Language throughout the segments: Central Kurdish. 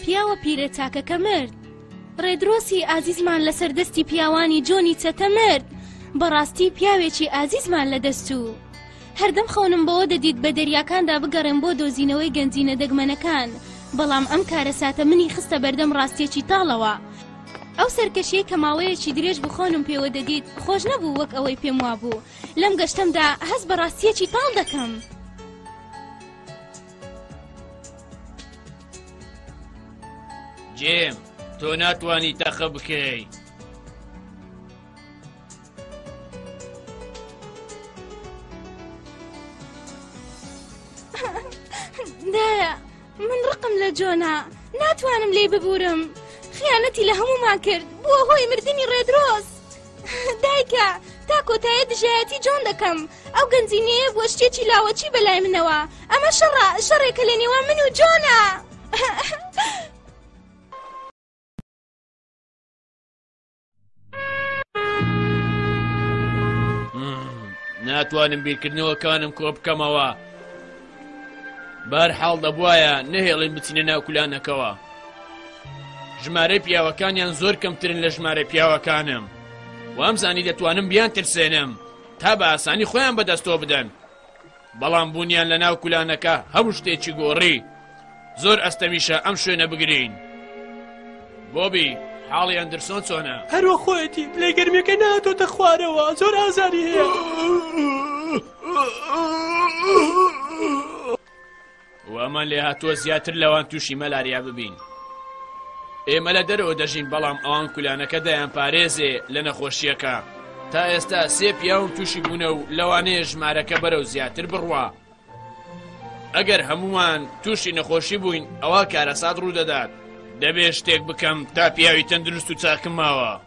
پیاوە پیرە تاکەکە مرد ڕێدرۆسی ئازیزمان لەسەر دەستی پیاوانی جۆنی چەتە مرد بەڕاستی پیاوێکی ئازیزمان لە دەست و هەردەم خەونم بەوە دەدیت بە دەریاکاندا بگەڕێن بۆ دۆزینەوەی گەنجینە دەگمەنەکان بەڵام ئەم کارە ساتە منی خستە بەردەم ڕاستیەکی تاڵەوە ئەو سەرکەشیەی کە ماوەیەکی درێژ بخۆنم پێوە دەدیت خۆش نەبوو وەک ئەوەی پێم وابوو لەم گەشتەمدا هەست بە ڕاستیەکی تاڵ دەکەم. جیم، تۆ ناتوانی تەقە بکەی. دایە من ڕقم لە جۆنا ناتوانم لی ببورم خیانەتی لە هەمومان کرد بۆ هۆی مردنی ڕێدرۆز دایکە تا کۆتایە دژایەتی جۆن دەکەم ئەو گەنجینەیە بۆ شتێکی لاوەچی بەلای منەوە ئەمە شەڕە شەڕێکە لە نێوان من و جۆنە ناتوانم بیرکردنەوەکانم کۆ بکەمەوە بەهەرحاڵ دەبوایە نەهێڵین بچینە ناو کولانەکەوە. ژمارەی پیاوەکانیان زۆر کەمترن لە ژمارە پیاوەکانم. وامزانی دەتوانم بیان ترسێنم تا بە ئاسانی خۆیان بەدەستەوە بدەن. بەڵام بوونیان لە ناو کولانەکە هەموو شتێکی گۆڕی. زۆر ئەستەمیشە ئەم شوێنە بگرین. بۆبی حاڵی ئەندرسۆن چۆنە؟ هەروە خۆیەتی پلەی گەرمیەکەی نەهاتۆتە خوارەوە زۆر ئازاری هەیە. وامان لێ هاتووە زیاتر لەوان تووشی مەلاریا ببین ئێمە لە دەرەوە دەژین بەڵام ئەوان کولانەکە دەیان پارێزێ لە نەخۆشیەکە تا ئێستا سێ پیاوم تووشی بوونە و لەوانەیە ژمارەکە بەرە و زیاتر بڕوا ئەگەر هەمووان تووشی نەخۆشی بووین ئەوە کارەسات ڕوودەدات دەبێ شتێک بکەم تا پیاوی تەندروست و چاکم ماوە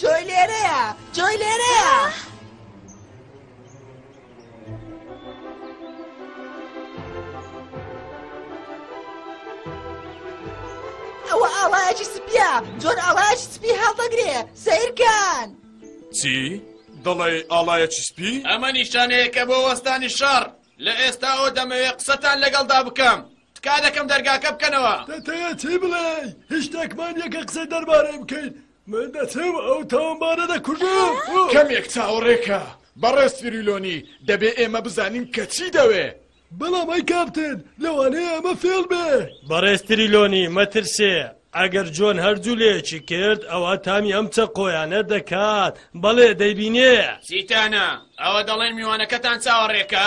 جۆی لێرەیە جۆی لێرەیە ئەوە ئاڵایەکی سپیا جۆن ئاڵایەکی سپی هەڵدەگرێ سیرکان چی؟ دەڵێ ئاڵایەکی سپی؟ ئەمە نیشانەیەکە بۆ وەستانی شەڕ لە ئێستاەوە دەمەوێت قسەتان لەگەڵدا بکەم تکا دەکەم دەرگاکە بکەنەوە. دەتەوێت چی بڵێی؟ هیچ شتێکمان نییە کە قسەی دەربارەی بکەین. من دەچم ئەو تاوانبارە دەکوژم. کەمێک چاوەڕێکە بەڕێز فریلۆنی، دەبێ ئێمە بزانین کە چی دەوێ. بەڵام ئەی کاپتن، لەوانەیە ئەمە فێڵ بێ. بەڕێز تریلۆنی، مەترسێ. ئەگەر جۆن هەر جولەیەکی کرد، ئەوا تامی ئەم چەقۆیانە دەکات. بەڵێ، دەیبینێ. چیتانە؟ ئەوە دەڵێن میوانەکەتان چاوەڕێکە؟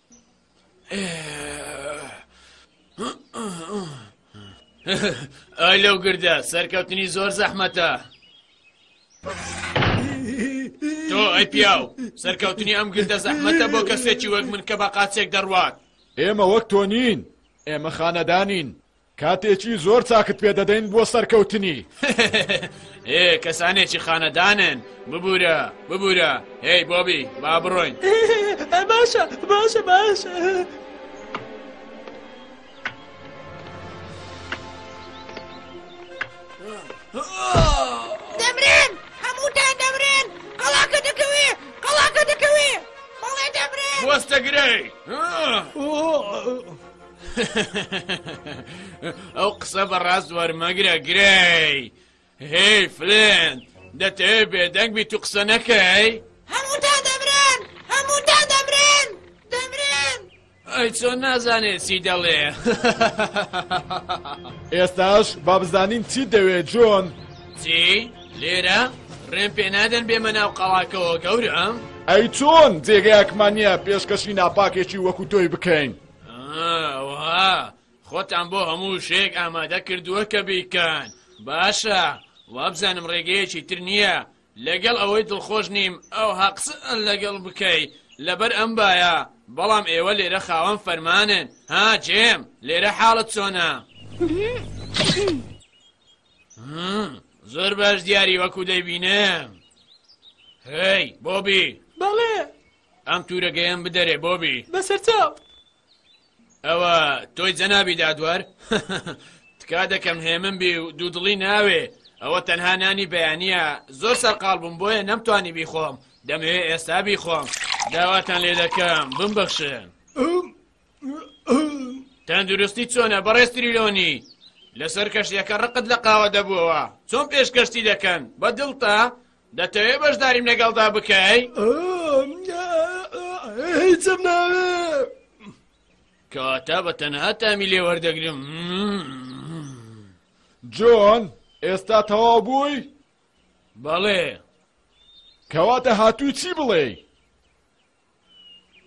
ئای لەو گردە سەرکەوتنی زۆر زەحمەتە تۆ ئەی پیاو سەرکەوتنی ئەم گردە زەحمەتە بۆ کەسێکی وەک من کە بە قاچێک دەڕوات ئێمە وەک تۆ نین ئێمە خانەدانین کاتێکی زۆر چاکت پێ دەدەین بۆ سەرکەوتنی ئێ کەسانێکی خانەدانن ببوورە ببوورە هەی بۆبی با بڕۆین باشە باشە باش. دەمرێن هەمووتان دەمرێن قەڵاکە دەکەوێ قەڵاکە دەکەوێ بەڵێ دەمرێن وەستەگرەی. ئەو قسە بە ڕاست وەرمەگرە گرەی هی فلێن دەتەوێ بێدەنگ بیت و قسە نەکەی هەمووتان دەمرێن هەمووتان دەمرێن دەمرێن ئەی چۆن نازانێت چی دەڵێ ئێستاش با بزانین چی دەوێ جۆن چی لێرە ڕێم پێ نادەن بێمە ناو قەڵاکەوە گەورە ئەم ئەی چۆن جێگەیەکمان نییە پێشکەشی ناپاکێکی وەکو تۆی بکەین ئەوها خۆتان بۆ هەموو شێک ئامادە کردووە کە بیکەن باشە وابزانم ڕێگەیەکی تر نییە لەگەڵ ئەوەی دڵخۆش نیم ئەو هەقس لەگەڵ بکەی لەبەر ئەم باە بەڵام ئێوە لێرە خاوەن فەرمانن ها جێم لێرە حاڵت چۆنا زۆر باش دیاری وەکو دەیبینم هی بۆبی بەڵێ ئەم تورە گەیەم بدەرێ بۆبی. بەسەرچاو. ئەوە تۆی جەنابی دادوەر؟ تکا دەکەم هێمن بی و دوودڵی ناوێ، ئەوە تەنها نانی بەیانییە، زۆر سەرقاڵ بووم بۆیە نەمتوانی بیخۆم، دەمەوێ ئێستا بیخۆم. داواتان لێ دەکەم بمبەخشن. تەندروستی چۆنە بەڕێز تریلۆنی؟ لەسەر کەشتیەکە ڕقت لە قاوە دەبووەوە، چۆن پێشکەشتی دەکەن؟ بە دڵتە؟ دەتەوێ بەشداریم لەگەڵدا بکەی؟ هیچم ناوێ کەواتە بە تەنها تامی لێ وەردەگرم جۆن ئێستا تەواو بووی؟ بەڵێ کەواتە هاتووی چی بڵێ؟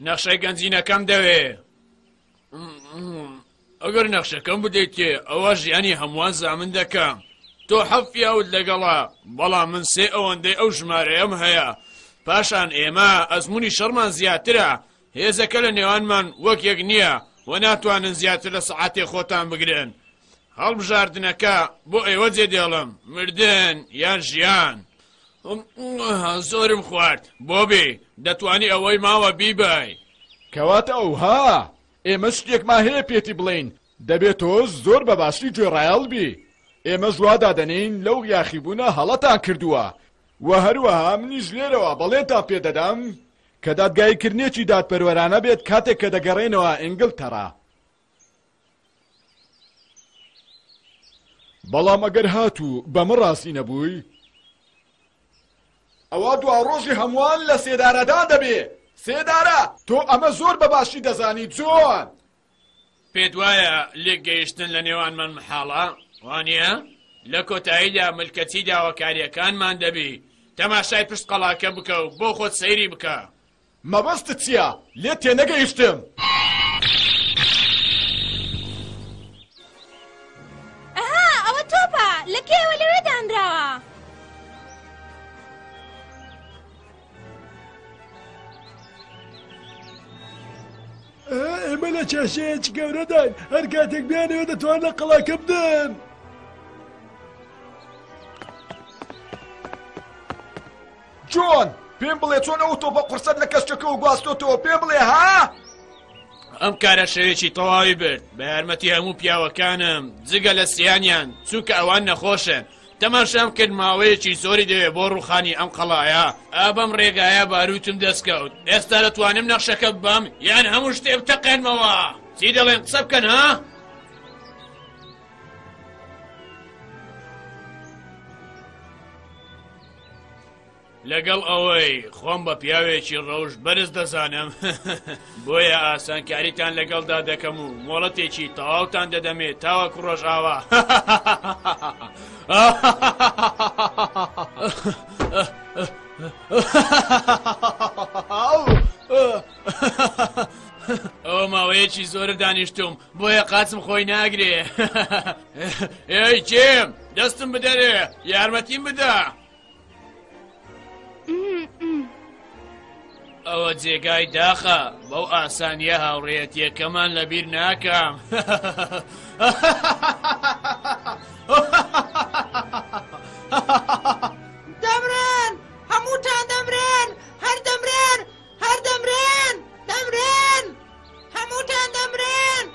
نەخشەی گەنجینەکەم دەوێ ئەگەر نەخشەکەم بدەیتێ ئەوە ژیانی هەمووان زامن دەکەم تۆ حەف پیاوت لەگەڵا بەڵام من سێ ئەوەندەی ئەو ژمارەیەم هەیە پاشان ئێمە ئەزمموی شەڕمان زیاترە هێزەکە لە نێوانمان وەک یەک نییە و ناتوانن زیاتر لە سەعاتێ خۆتان بگرن هەڵبژاردنەکە بۆ ئێوە جێ دێڵم مردن یان ژیان زۆرم خوارد بۆبی دەتوانی ئەوەی ماوە بیبەی. کەواتە ئەوها ئێمە شتێکمان هەیە پێتی بڵێین دەبێ تۆش زۆر بە باشی گوێڕایەڵ بی ئێمەش وا دادەنێین لەو یاخیبوونە هەڵەتان کردووە وە هەروەها منیش لێرەوە بەڵێنتان پێ دەدەم کە دادگاییکردنێکی دادپەروەرانە بێت کاتێک کە دەگەڕێینەوە ئینگلتەڕا بەڵام ئەگەر هاتوو بەمە ڕازی نەبووی، ئەوا دواڕۆژی هەمووان لە سێدارەدان دەبێ، سێدارە! تۆ ئەمە زۆر بە باشی دەزانی، جۆن. پێت وایە لێکگەیشتن لە نێوانمان مەحاڵە، وانییە؟ لە کۆتاییدا ملکەچی داواکارییەکانمان دەبی، تەماشای پشت قەڵاکە بکە و بۆ خۆت سەیری بکە. مەبەستت چیە؟ لێت تێنەگەیشتم. ئەها ئەوە تۆپە لە کەیەوە لەوێ دانراوە. ئێمە لە کێشەیەکی گەورەدان هەر کاتێک بیانەوە دەتوانە قەڵاکە بدەن. جۆن، پێم بڵێ چۆن ئەو تۆپە قورسەت لە کەشکەکەوە گواستۆتەوە پێم بڵێ ها؟ ئەم کارە شەوێکی تەواوی برد بە یارمەتی هەموو پیاوەکانم جگە لە سیانیان چونکە ئەوان نەخۆشن تەماشام کرد ماوەیەکی زۆری دەوێت بۆ ڕوخانی ئەم قەڵایە ئابم ڕێگایە باروتم دەستکەوت ئێستا دەتوانم نەخشەکە ببەم یان هەموو شتێ بتەقێنمەوە چی دەڵێن قسە بکەن ها؟ لەگەڵ ئەوەی خۆم بە پیاوێکی ڕەوش بەرز دەزانم بۆیە ئاسانکاریتان لەگەڵدا دەکەم و مۆڵەتێکی تەواوتان دەدەمێت تاوە کوڕۆژ ئاوا ئەو ماوەیەکی زۆرە دانیشتوم بۆیە قاچم خۆی ناگرێ ئێی کێم دەستم بدەرێ یارمەتیم بدە ئەوە جێگای داخە بەو ئاسانیە هاوڕێەتیەکەمان لەبیر ناکەم دەمرێن هەمووتان دەمرێن هەر دەمرێن هەر دەمرێن دەمرێن هەمووتان دەمرن!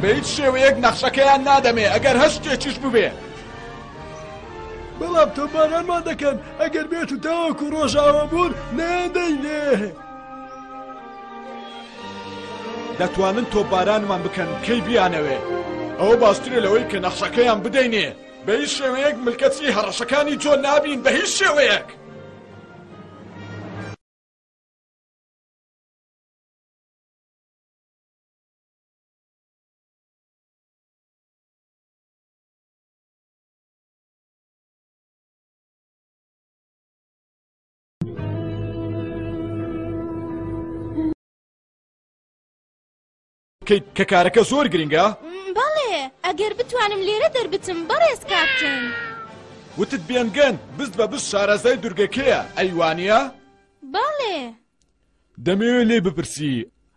بە هیچ شێوەیەک نەخشەکەیان نادەمێ ئەگەر هەر شتێکیش ببێ بەڵام تۆمبارانمان دەکەن ئەگەر بێت و تاوەکو ڕۆژاوە بوون نایاندەینێ دەتوانن تۆپبارانمان بکەن کەی بیانەوێ ئەوە باسترە لەوەی کە نەخشەکەیان بدەینێ بە هیچ شێوەیەک ملکەچی هەڕەشەکانی جۆ نابین بە هیچ شێوەیەک. کە کارەکە زۆر گرنگە؟ بەڵێ ئەگەر بتوانم لێرە دەربچم بەڕێز کاپتن وتت بێنگەن بست بە بست شارەزای دورگەکەیە ئەیوانە؟ بەڵێ دەمەوێ لێی بپرسی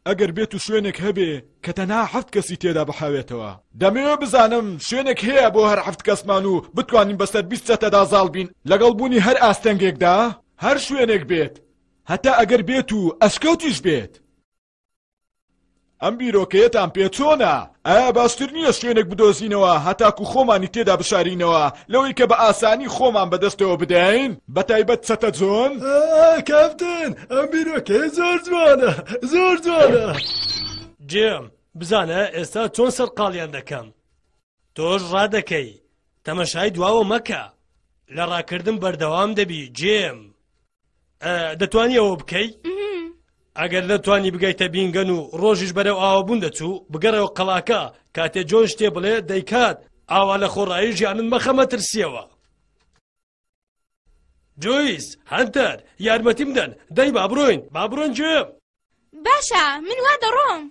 ئەگەر بێت و شوێنێک هەبێ کە تەنها حەفت کەسی تێدا بحاوێتەوە. دەمەوێ بزانم شوێنێک هەیە بۆ هەر حەفت کەسمان و بتوانین بەسەر بیست چەتەدا زاڵ بین لەگەڵ بوونی هەر ئاستەنگێکدا هەر شوێنێک بێت هەتا ئەگەر بێت و ئەشکەوتیش بێت. ئەم بیرۆکەیەتان پێ چۆنە؟ ئایا باشتر نییە شوێنێک بدۆزینەوە هەتاکو خۆمانی تێدا بشارینەوە لەوەی کە بە ئاسانی خۆمان بەدەستەوە بدەین بە تایبەت چەتە جۆن؟ کاپتن ئەم بیرۆکەیە زۆر جوانە زۆر جوانە. جێم، بزانە ئێستا چۆن سەرقاڵیان دەکەم. تۆش ڕادەکەی تەمەشای دواوە مەکە لە ڕاکردن بەردەوام دەبی جێم دەتوانی ئەوە بکەی ئەگەر دەتوانی بگەیتە بینگەن و ڕۆژیش بەرەو ئاوابوون دەچوو بگەڕەوە قەڵاکە کاتێ جۆن شتێ بڵێ دەیکات ئاوا لە خۆڕایی ژیانن مەخەمە ترسیەوە جویس هەنتەر یارمەتیم دەن دەی بابڕۆین بابڕۆن جێم باشە من وا دەڕۆم.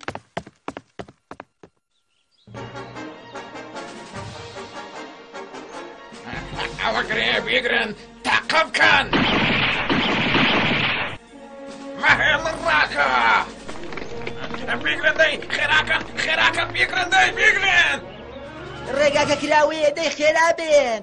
ئەوە گرێ بگرن تاقە بکەن مەهێ من ڕاکە بگرن دەی خێراکەن خێراکەن بگرن دەی بگرن ڕێگاکە کراوەیە دەی خێرا بێن.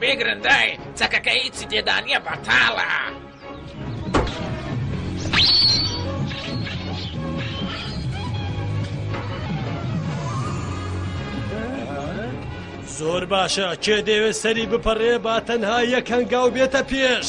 بیگرن دای چەکەکە هیچی تێدانیە بەتاڵە. زۆر باشە کێ دەوێت سەری بپەڕێ با تەنها یەک هەنگاو بێتە پێش.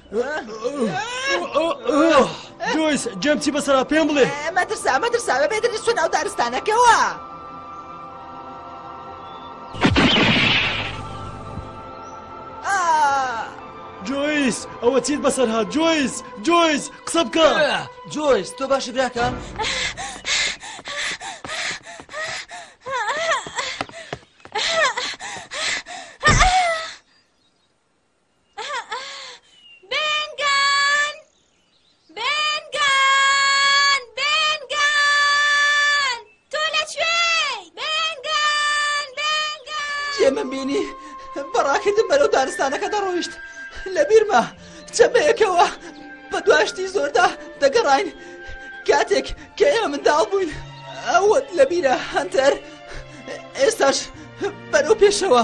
جۆیس جێم چی بەسەرا پێم بڵێ مەترسا مەترساوە بێدرێ سون ئەو دارستانەکەەوە. جۆیس ئەوە چیت بەسەر هاات جۆیس جۆیس قسە بکە جۆیس تۆ باشی براکە؟ من بینی بەڕاکردن بەرەو دارستانەکە دەڕۆیشت لە بیرمە چەپەیەکەوە بە دواشتی زۆردا دەگەڕین کاتێک کە ئێمە منداڵ بووین ئەوەت لە بیرە هەنتەر ئێستاش بەرەو پێشەوە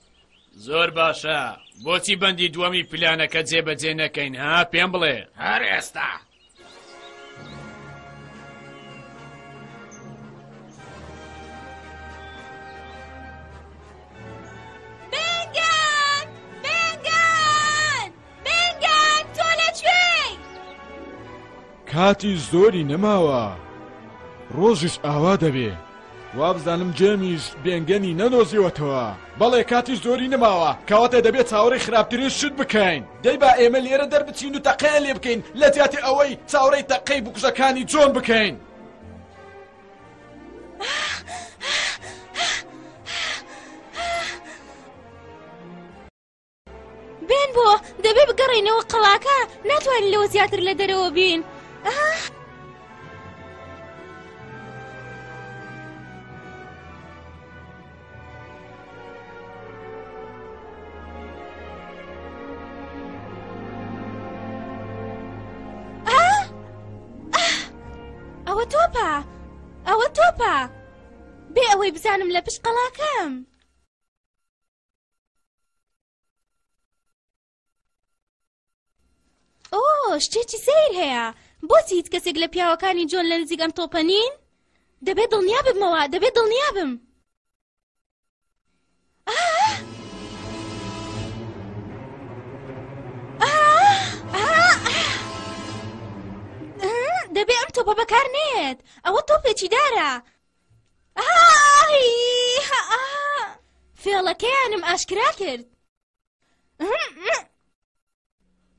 زۆر باشە بۆچی بەندی دووەمی پلانەکە جێبەجێ نەکەین ها پێم بڵێ هەر ئێستا مەنگان تۆ لە کوێی؟ کاتی زۆری نەماوە ڕۆژیش ئاوا دەبێ وابزانم جێمیش بێنگەنی نەنۆزیوەتەوە بەڵێ کاتی زۆری نەماوە کەواتە دەبێت چاوەڕی خراپترین شت بکەین دەی با ئێمە لێرە دەربچین و تەقەیە لێ بکەین لە جیاتی ئەوەی چاوەڕێی تەقەی بکوژەکانی جۆن بکەین. بێن بۆ دەبێ بگەڕێنەوە قەڵاکە ناتوانین لەوە زیاتر لە دەرەوە بین ئەوە تۆپە ئەوە تۆپە بێ ئەوەی بزانم لە پشت قەڵاکەم. ئۆ شتێکی سیر هەیە بۆچی هیچ کەسێک لە پیاوەکانی جۆن لە نزیک ئەم تۆپە نین دەبێت دڵنیا ببمەوە دەبێت دڵنیا بم دەبێ ئەم تۆپە بەکار نێت ئەوە تۆپێکی دارە فێڵەکەیانم ئاشکرا کرد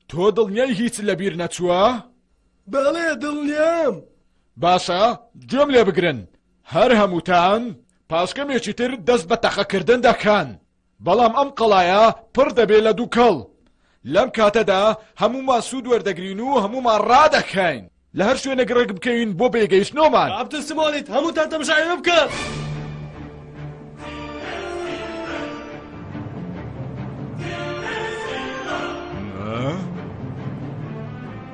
تۆ دڵنیای هیچ لەبیر نەچووە؟ بەڵێ دڵنیام باشە گوێم لێ بگرن هەر هەمووتان پاشکەمێکی تر دەست بە تەقەکردن دەکەن بەڵام ئەم قەڵایە پڕ دەبێت لە دوکەڵ. لەم کاتەدا هەموومان سوود وەردەگرین و هەموومان ڕادەکەین. لە هەر شوێنێک ڕێک بکەوین بۆ بێگەیشتنۆمان. کاپتن سمۆلیت، هەمووتان تەمشای ئەمە بکەن.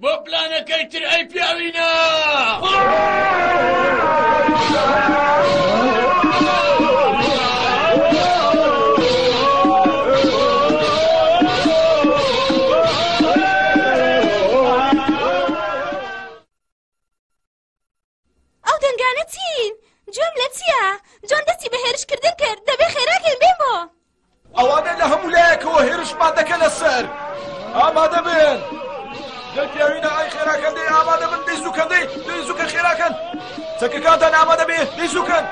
بۆ پلانەکەی تر ئەی پیاوینە! ئەو دەنگانە چین؟ جۆم لە چییە؟ جۆن دەستی بە هێرشکردن کرد دەبێ خێراکەین بێن بۆ ئەوانە لە هەموو لایەکەوە هێرشمان دەکە لەسەر ئامادە بێن دەرپیاوینە ئای خێراکە دەی ئامادە بن دەی زووکە دەی دەی زووکە خێراکەن چەکەکانتان ئامادە بێ دەی زووکەن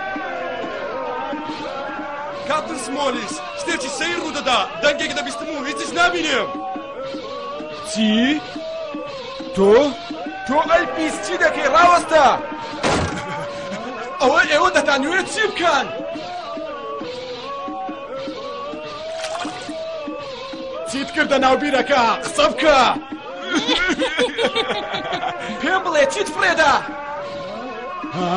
کاتن سمۆلیس شتێکی سەیر ڕوودەدا دەنگێک دەبیستم و هیچیش نابینێم. چی؟ تۆ؟ تۆ ئەی پیس چی دەکەی ڕاوەستە؟ ئەوە ئێوە دەتانوێت چی بکەن؟ چیت کردە ناوبیرەکە قسە بکە پێم بڵێ چیت فرێدا؟ ها؟